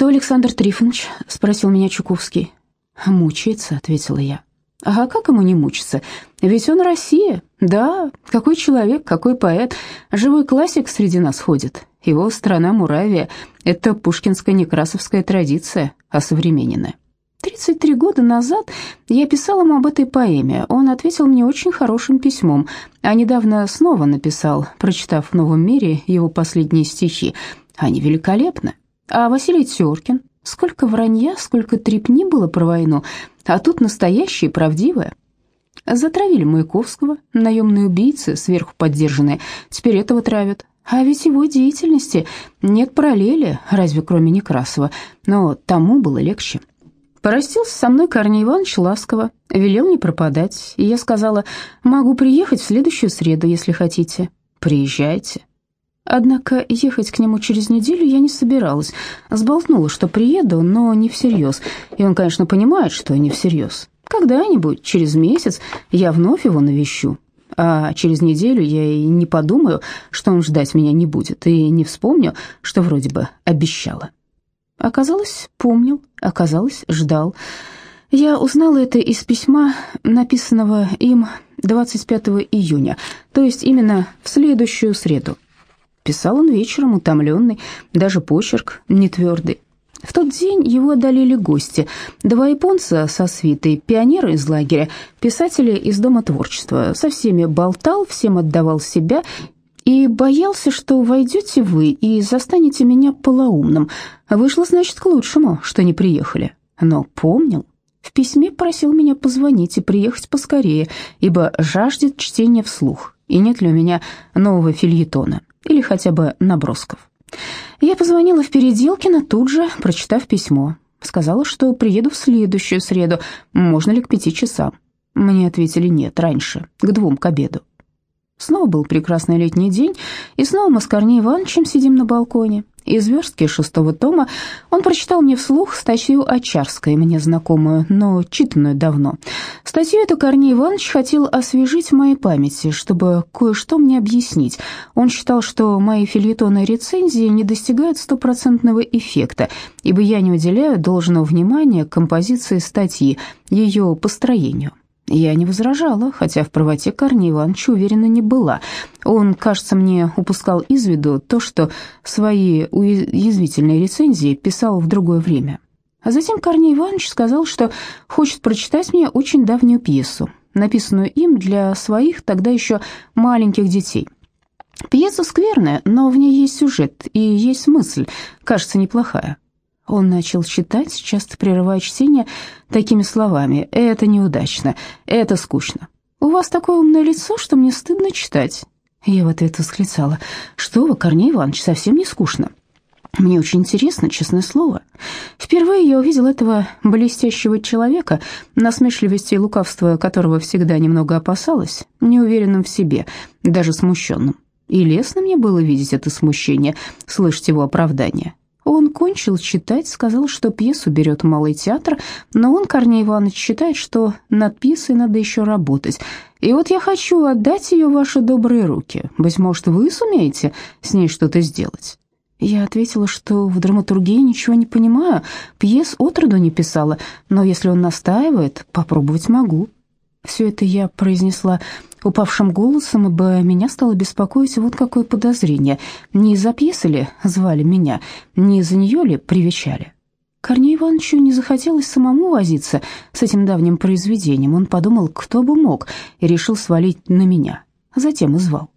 «Что, Александр Трифонович?» — спросил меня Чуковский. «Мучается», — ответила я. «А как ему не мучиться? Ведь он Россия. Да, какой человек, какой поэт. Живой классик среди нас ходит. Его страна Муравия — это пушкинская некрасовская традиция, осовремененная. 33 года назад я писал ему об этой поэме. Он ответил мне очень хорошим письмом, а недавно снова написал, прочитав в «Новом мире» его последние стихи. Они великолепны. А Василий Теркин? Сколько вранья, сколько трепни было про войну, а тут настоящее, правдивое. Затравили Маяковского, наемные убийцы, сверху поддержанные, теперь этого травят. А ведь его деятельности нет параллели, разве кроме Некрасова, но тому было легче. Порастился со мной Корней Иванович ласково, велел не пропадать, и я сказала, могу приехать в следующую среду, если хотите. Приезжайте. Однако ехать к нему через неделю я не собиралась. Сболтнула, что приеду, но не всерьез. И он, конечно, понимает, что не всерьез. Когда-нибудь, через месяц, я вновь его навещу. А через неделю я и не подумаю, что он ждать меня не будет, и не вспомню, что вроде бы обещала. Оказалось, помнил, оказалось, ждал. Я узнала это из письма, написанного им 25 июня, то есть именно в следующую среду. Писал он вечером, утомленный, даже почерк не твердый. В тот день его одолели гости. Два японца со свитой, пионеры из лагеря, писатели из Дома творчества. Со всеми болтал, всем отдавал себя и боялся, что войдете вы и застанете меня полоумным. Вышло, значит, к лучшему, что не приехали. Но помнил. В письме просил меня позвонить и приехать поскорее, ибо жаждет чтения вслух, и нет ли у меня нового фильетона, или хотя бы набросков. Я позвонила в Переделкино тут же, прочитав письмо. Сказала, что приеду в следующую среду, можно ли к пяти часам. Мне ответили нет, раньше, к двум к обеду. Снова был прекрасный летний день, и снова мы с Корней Ивановичем сидим на балконе. Из верстки шестого тома он прочитал мне вслух статью Очарской, мне знакомую, но читанную давно. Статью эту Корней Иванович хотел освежить в моей памяти, чтобы кое-что мне объяснить. Он считал, что мои фильетоны рецензии не достигают стопроцентного эффекта, ибо я не уделяю должного внимания композиции статьи, ее построению. Я не возражала, хотя в правоте Корнея Ивановича уверена не была. Он, кажется, мне упускал из виду то, что свои уязвительные рецензии писал в другое время. А затем Корней Иванович сказал, что хочет прочитать мне очень давнюю пьесу, написанную им для своих тогда еще маленьких детей. Пьеса скверная, но в ней есть сюжет и есть мысль, кажется, неплохая. Он начал читать, часто прерывая чтение такими словами «это неудачно», «это скучно». «У вас такое умное лицо, что мне стыдно читать». Я в ответ восклицала «Что вы, Корней Иванович, совсем не скучно». Мне очень интересно, честное слово. Впервые я увидел этого блестящего человека, насмешливости и лукавства которого всегда немного опасалась, неуверенным в себе, даже смущенным. И лестно мне было видеть это смущение, слышать его оправдание. Он кончил читать, сказал, что пьесу берет Малый театр, но он, Корней Иванович, считает, что над пьесой надо еще работать. И вот я хочу отдать ее в ваши добрые руки. Быть может, вы сумеете с ней что-то сделать?» Я ответила, что в драматургии ничего не понимаю, пьес отроду не писала, но если он настаивает, попробовать могу. Все это я произнесла упавшим голосом, ибо меня стало беспокоить вот какое подозрение. Не из-за пьесы ли звали меня, не из-за нее ли привечали? Корнею Ивановичу не захотелось самому возиться с этим давним произведением. Он подумал, кто бы мог, и решил свалить на меня. Затем и звал.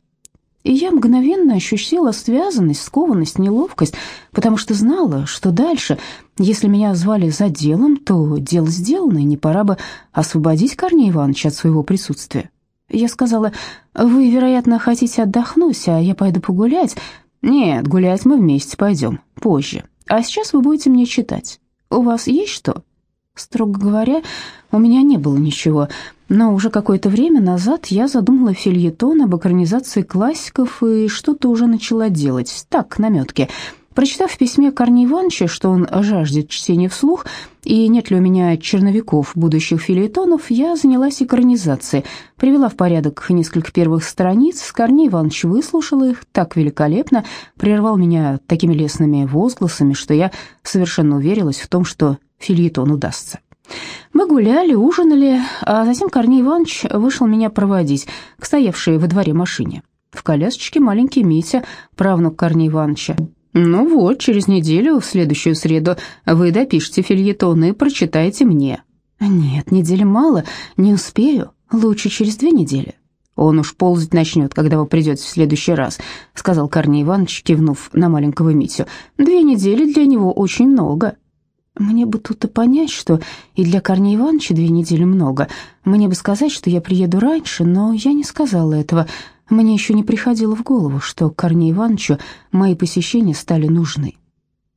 И я мгновенно ощущала связанность, скованность, неловкость, потому что знала, что дальше, если меня звали за делом, то дело сделано, и не пора бы освободить Корнея Ивановича от своего присутствия. Я сказала, «Вы, вероятно, хотите отдохнуть, а я пойду погулять». «Нет, гулять мы вместе пойдем, позже. А сейчас вы будете мне читать. У вас есть что?» Строго говоря, у меня не было ничего, но уже какое-то время назад я задумала фильетон об экранизации классиков и что-то уже начала делать, так, наметки. Прочитав в письме Корнея Ивановича, что он жаждет чтения вслух, и нет ли у меня черновиков будущих филетонов, я занялась экранизацией, привела в порядок несколько первых страниц, Корней Иванович выслушал их так великолепно, прервал меня такими лестными возгласами, что я совершенно уверилась в том, что филетон удастся. Мы гуляли, ужинали, а затем Корней Иванович вышел меня проводить к стоявшей во дворе машине. В колясочке маленький Митя, правнук Корнея Ивановича. «Ну вот, через неделю, в следующую среду, вы допишете фильетон и прочитаете мне». «Нет, недели мало, не успею. Лучше через две недели». «Он уж ползать начнет, когда вы придете в следующий раз», — сказал Корней Иванович, кивнув на маленького Митю. «Две недели для него очень много». Мне бы тут и понять, что и для Корнея Ивановича две недели много. Мне бы сказать, что я приеду раньше, но я не сказала этого. Мне еще не приходило в голову, что Корнею Ивановичу мои посещения стали нужны.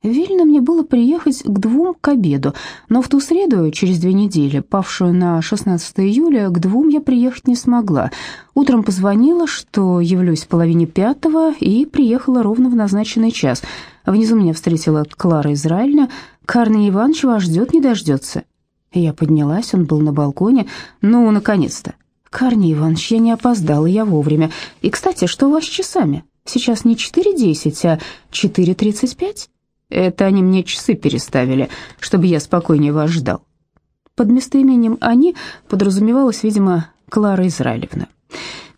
Велено мне было приехать к двум к обеду, но в ту среду, через две недели, павшую на 16 июля, к двум я приехать не смогла. Утром позвонила, что явлюсь в половине пятого, и приехала ровно в назначенный час. Внизу меня встретила Клара Израильна. «Корней Иванович вас ждет, не дождется». Я поднялась, он был на балконе. «Ну, наконец-то!» «Корней Иванович, я не опоздала, я вовремя. И, кстати, что у вас с часами? Сейчас не 4.10, а 4.35?» «Это они мне часы переставили, чтобы я спокойнее вас ждал». Под местоимением «они» подразумевалась, видимо, Клара Израилевна.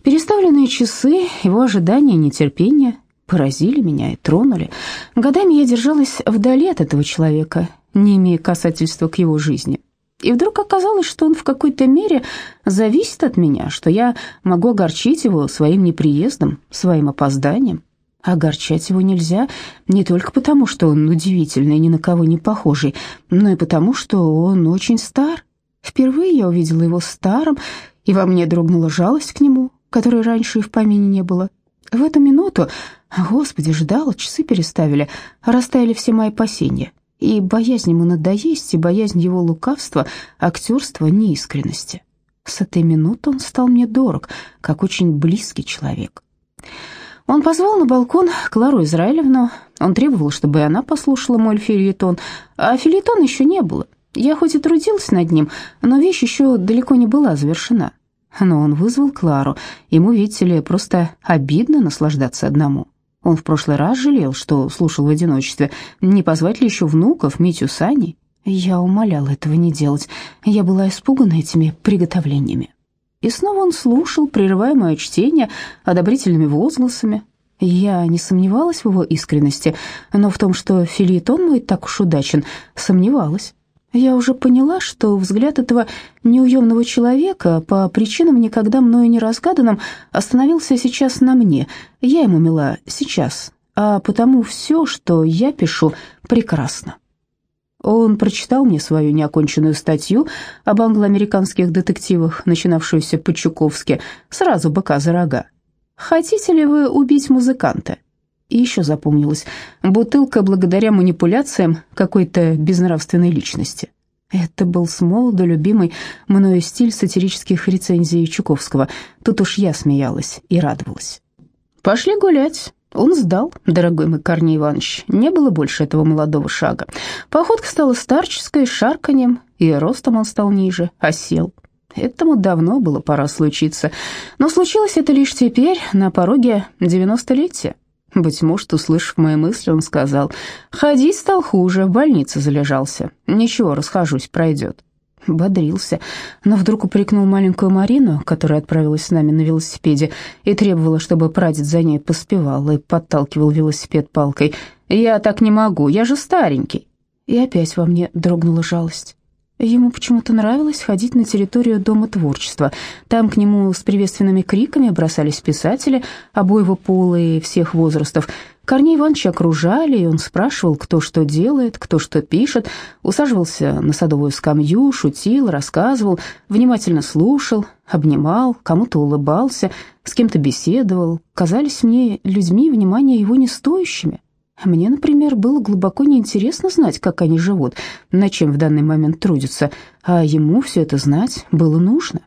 Переставленные часы, его ожидания и нетерпение поразили меня и тронули. Годами я держалась вдали от этого человека, не имея касательства к его жизни. И вдруг оказалось, что он в какой-то мере зависит от меня, что я могу огорчить его своим неприездом, своим опозданием. Огорчать его нельзя не только потому, что он удивительный, ни на кого не похожий, но и потому, что он очень стар. Впервые я увидела его старым, и во мне дрогнула жалость к нему, которой раньше и в помине не было. В эту минуту, господи, ждала, часы переставили, растаяли все мои опасения и боязнь ему надоесть, и боязнь его лукавства, актерства, неискренности. С этой минуты он стал мне дорог, как очень близкий человек. Он позвал на балкон Клару Израилевну. Он требовал, чтобы и она послушала мой фильетон, а фильетон еще не было. Я хоть и трудилась над ним, но вещь еще далеко не была завершена. Но он вызвал Клару. Ему, видите ли, просто обидно наслаждаться одному. Он в прошлый раз жалел, что слушал в одиночестве. Не позвать ли еще внуков, Митю с Аней? Я умоляла этого не делать. Я была испугана этими приготовлениями. И снова он слушал, прерывая мое чтение одобрительными возгласами. Я не сомневалась в его искренности, но в том, что филитон мой так уж удачен, сомневалась. Я уже поняла, что взгляд этого неуемного человека, по причинам никогда мною не разгаданным, остановился сейчас на мне. Я ему мила сейчас, а потому все, что я пишу, прекрасно. Он прочитал мне свою неоконченную статью об англо-американских детективах, начинавшуюся по-чуковски, сразу быка за рога. «Хотите ли вы убить музыканта?» И еще запомнилось, бутылка благодаря манипуляциям какой-то безнравственной личности. Это был с молоду любимый мною стиль сатирических рецензий Чуковского. Тут уж я смеялась и радовалась. «Пошли гулять». Он сдал, дорогой мой Корней Иванович. Не было больше этого молодого шага. Походка стала старческой, шарканьем, и ростом он стал ниже, осел. Этому давно было пора случиться. Но случилось это лишь теперь, на пороге девяностолетия. Быть может, услышав мои мысли, он сказал, «Ходить стал хуже, в больнице залежался. Ничего, расхожусь, пройдет». Бодрился, но вдруг упрекнул маленькую Марину, которая отправилась с нами на велосипеде, и требовала, чтобы прадед за ней поспевал и подталкивал велосипед палкой. «Я так не могу, я же старенький». И опять во мне дрогнула жалость. Ему почему-то нравилось ходить на территорию Дома творчества. Там к нему с приветственными криками бросались писатели обоего пола и всех возрастов. Корней Ивановича окружали, и он спрашивал, кто что делает, кто что пишет, усаживался на садовую скамью, шутил, рассказывал, внимательно слушал, обнимал, кому-то улыбался, с кем-то беседовал. Казались мне людьми внимания его не стоящими. Мне, например, было глубоко неинтересно знать, как они живут, над чем в данный момент трудятся, а ему все это знать было нужно.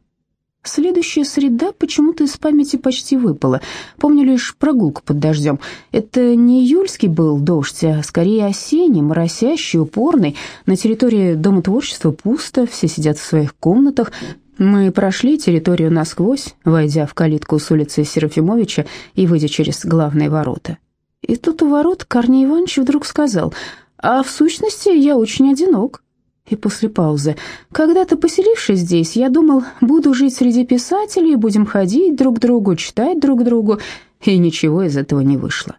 Следующая среда почему-то из памяти почти выпала. Помню лишь прогулку под дождем. Это не июльский был дождь, а скорее осенний, моросящий, упорный. На территории Дома творчества пусто, все сидят в своих комнатах. Мы прошли территорию насквозь, войдя в калитку с улицы Серафимовича и выйдя через главные ворота. И тут у ворот Корней Иванович вдруг сказал, «А в сущности я очень одинок». И после паузы. «Когда-то поселившись здесь, я думал, буду жить среди писателей, будем ходить друг к другу, читать друг другу, и ничего из этого не вышло».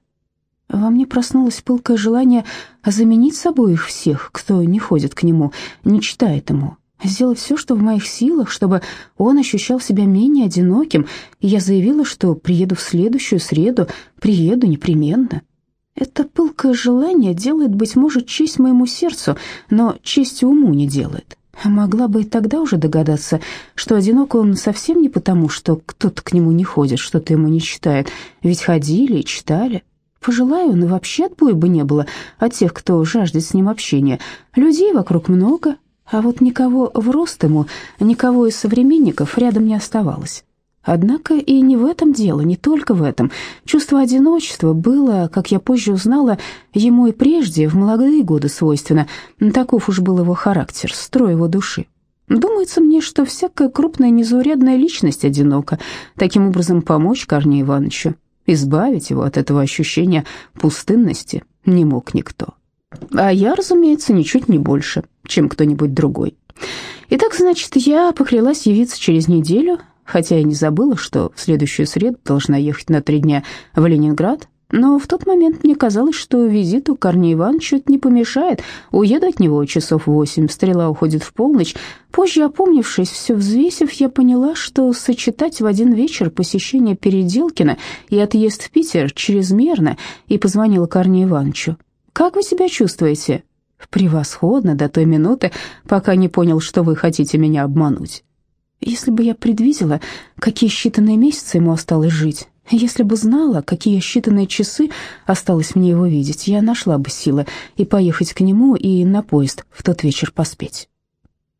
Во мне проснулось пылкое желание заменить собой их всех, кто не ходит к нему, не читает ему, сделать все, что в моих силах, чтобы он ощущал себя менее одиноким, и я заявила, что приеду в следующую среду, приеду непременно. Это пылкое желание делает, быть может, честь моему сердцу, но честь уму не делает. Могла бы и тогда уже догадаться, что одинок он совсем не потому, что кто-то к нему не ходит, что-то ему не читает, ведь ходили и читали. Пожелаю, он и вообще отбоя бы не было от тех, кто жаждет с ним общения. Людей вокруг много, а вот никого в рост ему, никого из современников рядом не оставалось. Однако и не в этом дело, не только в этом. Чувство одиночества было, как я позже узнала, ему и прежде, в молодые годы свойственно. Таков уж был его характер, строй его души. Думается мне, что всякая крупная незаурядная личность одинока. Таким образом, помочь Корнею Ивановичу, избавить его от этого ощущения пустынности не мог никто. А я, разумеется, ничуть не больше, чем кто-нибудь другой. Итак, значит, я поклялась явиться через неделю, хотя я не забыла, что в следующую среду должна ехать на три дня в Ленинград, но в тот момент мне казалось, что визиту Корнея Ивановича это не помешает. Уеду от него часов восемь, стрела уходит в полночь. Позже, опомнившись, все взвесив, я поняла, что сочетать в один вечер посещение Переделкина и отъезд в Питер чрезмерно, и позвонила Корнею Ивановичу. «Как вы себя чувствуете?» «Превосходно до той минуты, пока не понял, что вы хотите меня обмануть». Если бы я предвидела, какие считанные месяцы ему осталось жить, если бы знала, какие считанные часы осталось мне его видеть, я нашла бы силы и поехать к нему, и на поезд в тот вечер поспеть.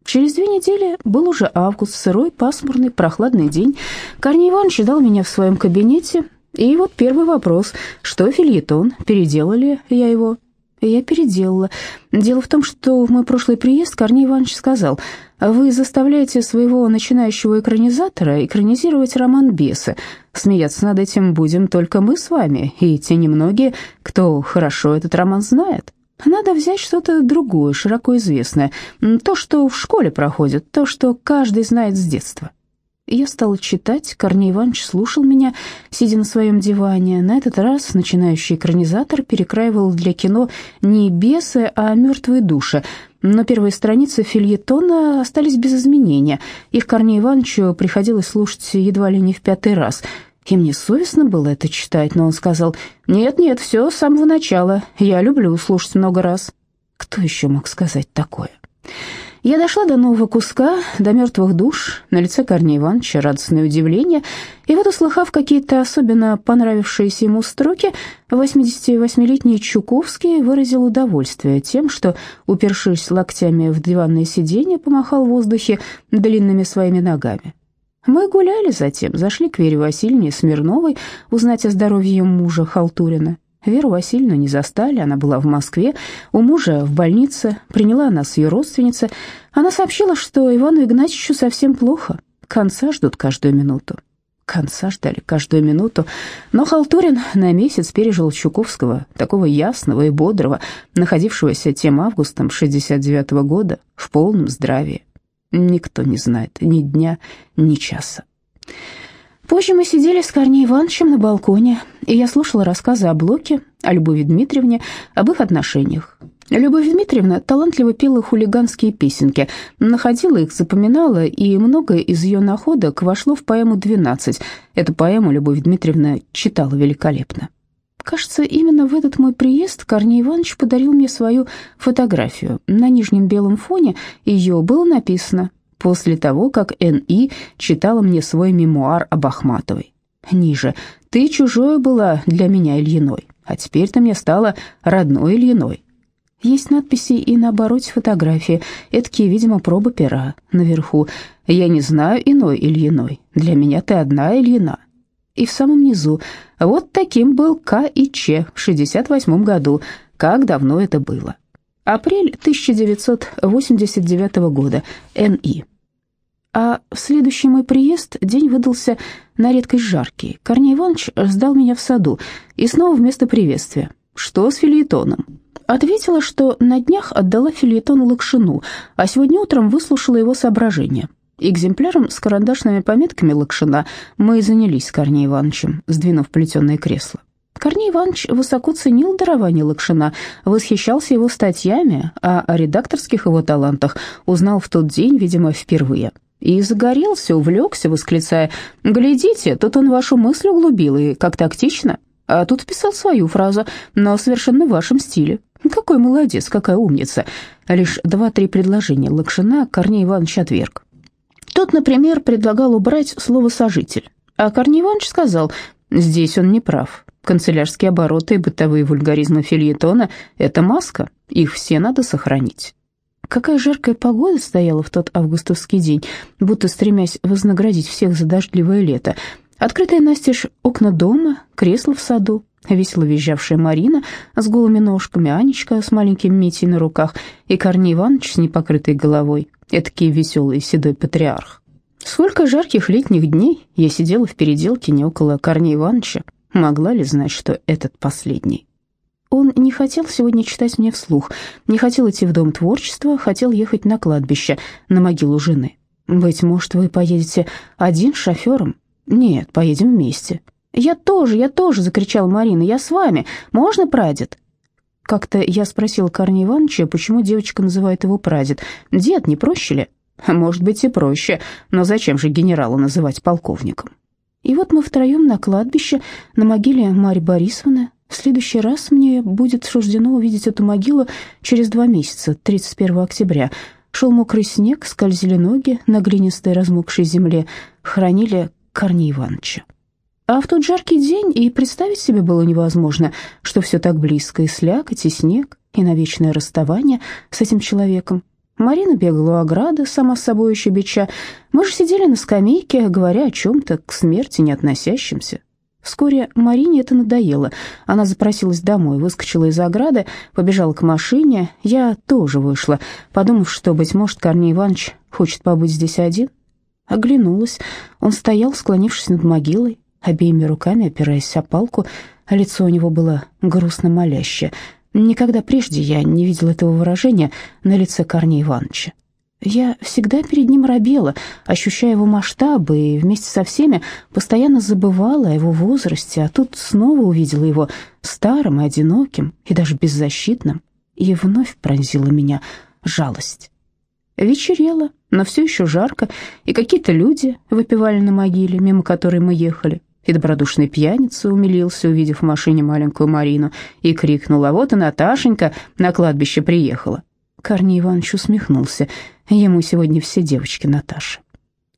Через две недели был уже август, сырой, пасмурный, прохладный день. Корней Иванович ждал меня в своем кабинете, и вот первый вопрос, что фильетон, переделали я его? Я переделала. Дело в том, что в мой прошлый приезд Корней Иванович сказал, «Вы заставляете своего начинающего экранизатора экранизировать роман «Бесы». Смеяться над этим будем только мы с вами, и те немногие, кто хорошо этот роман знает. Надо взять что-то другое, широко известное, то, что в школе проходит, то, что каждый знает с детства». Я стала читать, Корней Иванович слушал меня, сидя на своем диване. На этот раз начинающий экранизатор перекраивал для кино не бесы, а мертвые души. Но первые страницы фильетона остались без изменения. Их Корнею Ивановичу приходилось слушать едва ли не в пятый раз. И мне совестно было это читать, но он сказал, «Нет-нет, все с самого начала. Я люблю слушать много раз». Кто еще мог сказать такое? Я дошла до нового куска, до мертвых душ, на лице Корнея Ивановича радостное удивление, и вот, услыхав какие-то особенно понравившиеся ему строки, 88-летний Чуковский выразил удовольствие тем, что, упершись локтями в диванное сиденье, помахал в воздухе длинными своими ногами. Мы гуляли затем, зашли к Вере Васильевне Смирновой узнать о здоровье мужа Халтурина. Веру Васильевну не застали, она была в Москве, у мужа в больнице, приняла нас ее родственница. Она сообщила, что Ивану Игнатьевичу совсем плохо, конца ждут каждую минуту. Конца ждали каждую минуту, но Халтурин на месяц пережил Чуковского, такого ясного и бодрого, находившегося тем августом 69 -го года в полном здравии. Никто не знает ни дня, ни часа. Позже мы сидели с Корней Ивановичем на балконе, и я слушала рассказы о Блоке, о Любови Дмитриевне, об их отношениях. Любовь Дмитриевна талантливо пела хулиганские песенки, находила их, запоминала, и многое из ее находок вошло в поэму «12». Эту поэму Любовь Дмитриевна читала великолепно. Кажется, именно в этот мой приезд Корней Иванович подарил мне свою фотографию. На нижнем белом фоне ее было написано после того, как Н.И. читала мне свой мемуар об Ахматовой. Ниже «Ты чужой была для меня Ильиной, а теперь ты мне стала родной Ильиной». Есть надписи и на обороте фотографии, эдакие, видимо, пробы пера. Наверху «Я не знаю иной Ильиной, для меня ты одна Ильина». И в самом низу «Вот таким был К и Ч в 68 году, как давно это было». Апрель 1989 года, Н.И. А в следующий мой приезд день выдался на редкость жаркий. Корней Иванович ждал меня в саду, и снова вместо приветствия. «Что с филеетоном?» Ответила, что на днях отдала филеетон Лакшину, а сегодня утром выслушала его соображения. Экземпляром с карандашными пометками Лакшина мы и занялись с Корнеем Ивановичем, сдвинув плетеное кресло. Корней Иванович высоко ценил дарование Лакшина, восхищался его статьями, а о редакторских его талантах узнал в тот день, видимо, впервые. И загорелся, увлекся, восклицая «Глядите, тут он вашу мысль углубил, и как тактично!» А тут вписал свою фразу, но совершенно в вашем стиле. Какой молодец, какая умница. Лишь два-три предложения Лакшина Корней Иванович отверг. Тот, например, предлагал убрать слово «сожитель». А Корней Иванович сказал, здесь он не прав. Канцелярские обороты и бытовые вульгаризмы фильетона – это маска, их все надо сохранить. Какая жаркая погода стояла в тот августовский день, будто стремясь вознаградить всех за дождливое лето. Открытые настежь окна дома, кресло в саду, весело визжавшая Марина с голыми ножками, Анечка с маленьким Митей на руках и Корней Иванович с непокрытой головой. Этакий веселый седой патриарх. Сколько жарких летних дней я сидела в переделке не около Корнея Ивановича, могла ли знать, что этот последний? Он не хотел сегодня читать мне вслух, не хотел идти в Дом творчества, хотел ехать на кладбище, на могилу жены. «Быть может, вы поедете один с шофером?» «Нет, поедем вместе». «Я тоже, я тоже!» — закричала Марина. «Я с вами. Можно, прадед?» Как-то я спросила Корнея Ивановича, почему девочка называет его прадед. «Дед, не проще ли?» «Может быть и проще, но зачем же генерала называть полковником?» И вот мы втроем на кладбище, на могиле Марьи Борисовны. В следующий раз мне будет суждено увидеть эту могилу через два месяца, 31 октября. Шел мокрый снег, скользили ноги на глинистой размокшей земле, хранили Корней Ивановича. А в тот жаркий день и представить себе было невозможно, что все так близко, и слякоть, и снег, и навечное расставание с этим человеком. Марина бегала у ограды, сама с собой еще бича. Мы же сидели на скамейке, говоря о чем-то к смерти не относящемся. Вскоре Марине это надоело. Она запросилась домой, выскочила из ограды, побежала к машине. Я тоже вышла, подумав, что, быть может, Корней Иванович хочет побыть здесь один. Оглянулась. Он стоял, склонившись над могилой, обеими руками опираясь о палку. Лицо у него было грустно молящее. Никогда прежде я не видел этого выражения на лице Корнея Ивановича. Я всегда перед ним робела, ощущая его масштабы, и вместе со всеми постоянно забывала о его возрасте, а тут снова увидела его старым и одиноким, и даже беззащитным, и вновь пронзила меня жалость. Вечерело, но все еще жарко, и какие-то люди выпивали на могиле, мимо которой мы ехали. И добродушный пьяница умилился, увидев в машине маленькую Марину, и крикнул, а вот и Наташенька на кладбище приехала. Корней Иванович усмехнулся, ему сегодня все девочки Наташи.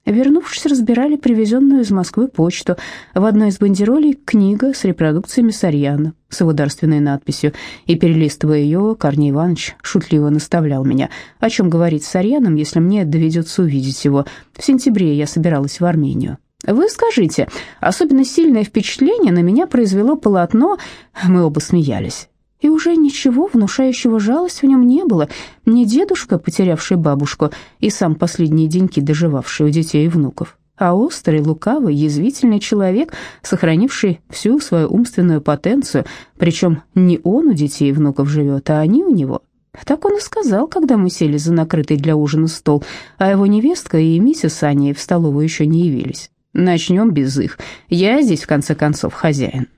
Вернувшись, разбирали привезенную из Москвы почту. В одной из бандеролей книга с репродукциями Сарьяна с его дарственной надписью, и, перелистывая ее, Корней Иванович шутливо наставлял меня, о чем говорить с Сарьяном, если мне доведется увидеть его. В сентябре я собиралась в Армению. Вы скажите, особенно сильное впечатление на меня произвело полотно, мы оба смеялись. И уже ничего внушающего жалость в нем не было. Не дедушка, потерявший бабушку, и сам последние деньки доживавший у детей и внуков, а острый, лукавый, язвительный человек, сохранивший всю свою умственную потенцию, причем не он у детей и внуков живет, а они у него. Так он и сказал, когда мы сели за накрытый для ужина стол, а его невестка и миссис Аней в столовую еще не явились. Начнем без их. Я здесь, в конце концов, хозяин.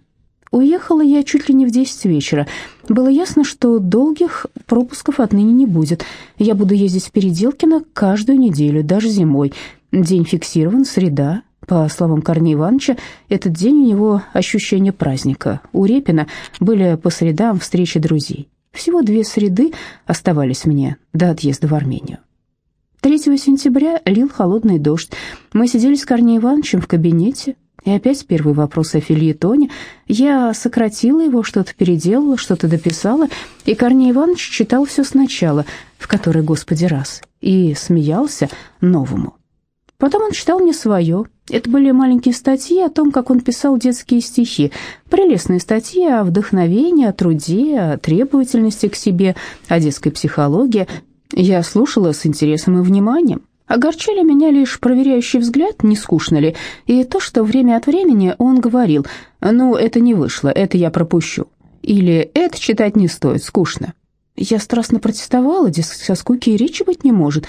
Уехала я чуть ли не в десять вечера. Было ясно, что долгих пропусков отныне не будет. Я буду ездить в Переделкино каждую неделю, даже зимой. День фиксирован, среда. По словам Корнея Ивановича, этот день у него ощущение праздника. У Репина были по средам встречи друзей. Всего две среды оставались мне до отъезда в Армению. 3 сентября лил холодный дождь. Мы сидели с Корнеем Ивановичем в кабинете, И опять первый вопрос о фильетоне. Я сократила его, что-то переделала, что-то дописала, и Корней Иванович читал все сначала, в который, Господи, раз, и смеялся новому. Потом он читал мне свое. Это были маленькие статьи о том, как он писал детские стихи. Прелестные статьи о вдохновении, о труде, о требовательности к себе, о детской психологии. Я слушала с интересом и вниманием. Огорчали меня лишь проверяющий взгляд, не скучно ли, и то, что время от времени он говорил «Ну, это не вышло, это я пропущу». Или «Это читать не стоит, скучно». Я страстно протестовала, дескать, со скуки и речи быть не может.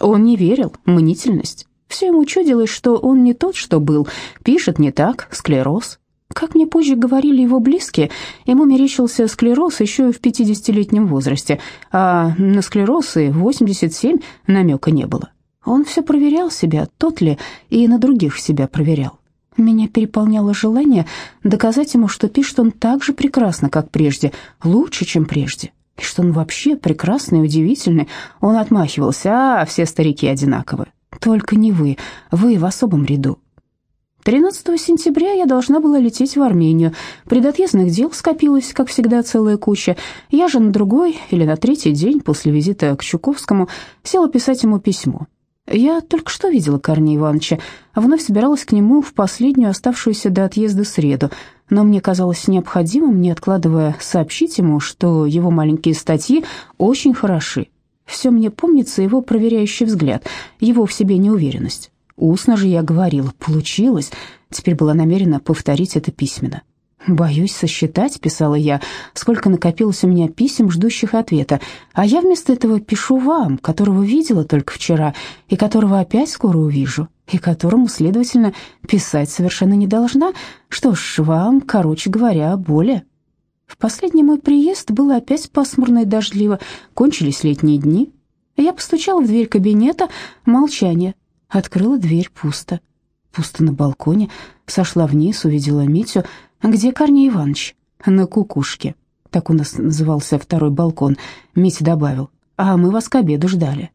Он не верил, мнительность. Все ему чудилось, что он не тот, что был, пишет не так, склероз. Как мне позже говорили его близкие, ему мерещился склероз еще в 50-летнем возрасте, а на склероз и 87 намека не было. Он все проверял себя, тот ли, и на других себя проверял. Меня переполняло желание доказать ему, что пишет он так же прекрасно, как прежде, лучше, чем прежде, и что он вообще прекрасный и удивительный. Он отмахивался, а все старики одинаковые. Только не вы, вы в особом ряду. 13 сентября я должна была лететь в Армению. Предотъездных дел скопилось, как всегда, целая куча. Я же на другой или на третий день после визита к Чуковскому села писать ему письмо. Я только что видела Корнея Ивановича, вновь собиралась к нему в последнюю оставшуюся до отъезда среду, но мне казалось необходимым, не откладывая, сообщить ему, что его маленькие статьи очень хороши. Все мне помнится его проверяющий взгляд, его в себе неуверенность. Устно же я говорила, получилось, теперь была намерена повторить это письменно. «Боюсь сосчитать», — писала я, — «сколько накопилось у меня писем, ждущих ответа, а я вместо этого пишу вам, которого видела только вчера, и которого опять скоро увижу, и которому, следовательно, писать совершенно не должна. Что ж, вам, короче говоря, более». В последний мой приезд было опять пасмурно и дождливо, кончились летние дни. Я постучала в дверь кабинета, молчание. Открыла дверь, пусто. Пусто на балконе, сошла вниз, увидела Митю — «Где Корней Иванович?» «На кукушке». Так у нас назывался второй балкон. Митя добавил. «А мы вас к обеду ждали».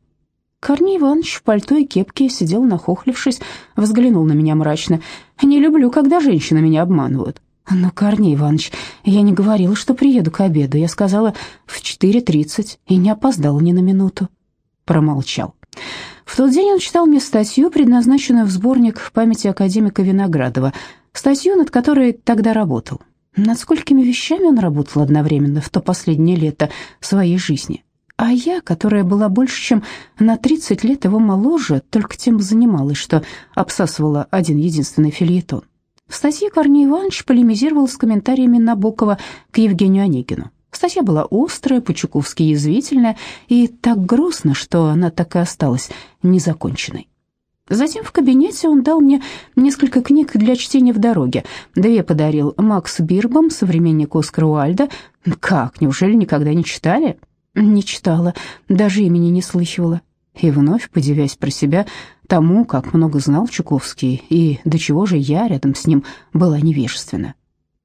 Корней Иванович в пальто и кепке сидел нахохлившись, взглянул на меня мрачно. «Не люблю, когда женщины меня обманывают». «Но, Корней Иванович, я не говорила, что приеду к обеду. Я сказала в 4.30 и не опоздала ни на минуту». Промолчал. В тот день он читал мне статью, предназначенную в сборник в памяти академика Виноградова статью, над которой тогда работал. Над сколькими вещами он работал одновременно в то последнее лето своей жизни. А я, которая была больше, чем на 30 лет его моложе, только тем занималась, что обсасывала один единственный фильетон. В статье Корней Иванович полемизировал с комментариями Набокова к Евгению Онегину. Статья была острая, по-чуковски язвительная и так грустно, что она так и осталась незаконченной. Затем в кабинете он дал мне несколько книг для чтения в дороге. Две подарил Макс Бирбом, современник Оскара Уальда. Как, неужели никогда не читали? Не читала, даже имени не слыхивала. И вновь, подивясь про себя тому, как много знал Чуковский, и до чего же я рядом с ним была невежественна.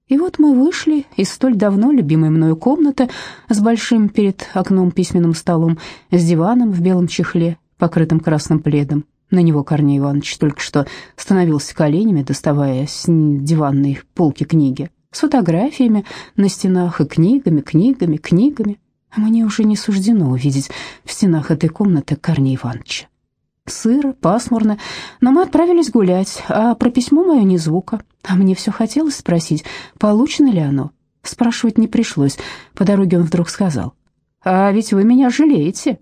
И вот мы вышли из столь давно любимой мною комнаты с большим перед окном письменным столом, с диваном в белом чехле, покрытым красным пледом, на него Корней Иванович только что становился коленями, доставая с диванной полки книги, с фотографиями на стенах и книгами, книгами, книгами. А мне уже не суждено увидеть в стенах этой комнаты Корней Ивановича. Сыро, пасмурно, но мы отправились гулять, а про письмо мое ни звука. А мне все хотелось спросить, получено ли оно. Спрашивать не пришлось, по дороге он вдруг сказал, «А ведь вы меня жалеете».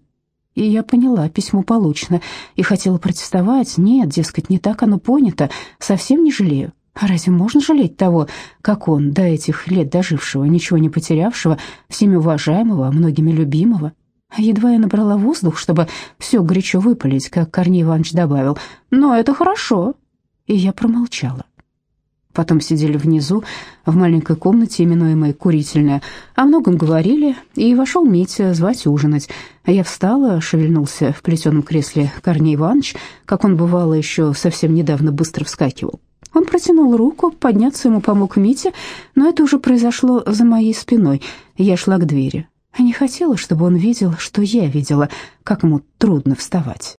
И я поняла, письмо получено, и хотела протестовать. Нет, дескать, не так оно понято, совсем не жалею. А разве можно жалеть того, как он, до этих лет дожившего, ничего не потерявшего, всеми уважаемого, многими любимого? Едва я набрала воздух, чтобы все горячо выпалить, как Корней Иванович добавил, «Но это хорошо». И я промолчала. Потом сидели внизу, в маленькой комнате, именуемой «курительная», о многом говорили, и вошел Митя звать ужинать. А я встала, шевельнулся в плетеном кресле Корней Иванович, как он бывало еще совсем недавно быстро вскакивал. Он протянул руку, подняться ему помог Митя, но это уже произошло за моей спиной. Я шла к двери. Не хотела, чтобы он видел, что я видела, как ему трудно вставать.